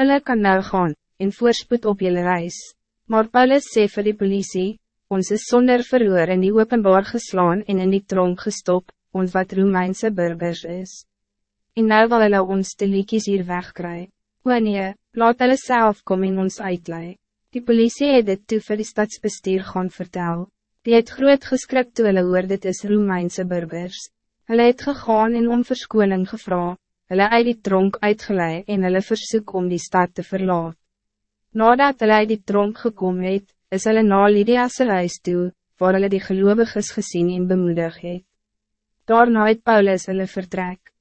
Hulle kan nou gaan, en voorspoed op jullie reis. Maar Paulus sê vir die politie, ons is zonder verhoor in die openbaar geslaan en in die tronk gestop, ons wat Romeinse burgers is. En nou wil hulle ons de liekies hier wegkry. O nee, laat hulle self kom en ons uitlei. Die politie het dit toe vir die stadsbestuur gaan vertel. Die het groot geskrik toe hulle hoor dit is Romeinse burgers. Hulle het gegaan en om verskoning gevra, hulle uit die tronk uitgelei en hulle versoek om die stad te verlaat. Nadat hulle uit die tronk gekom het, is hulle na Lydia's huis toe, waar hulle die geloviges gezien en bemoedig het. Daarna het Paulus hulle vertrek.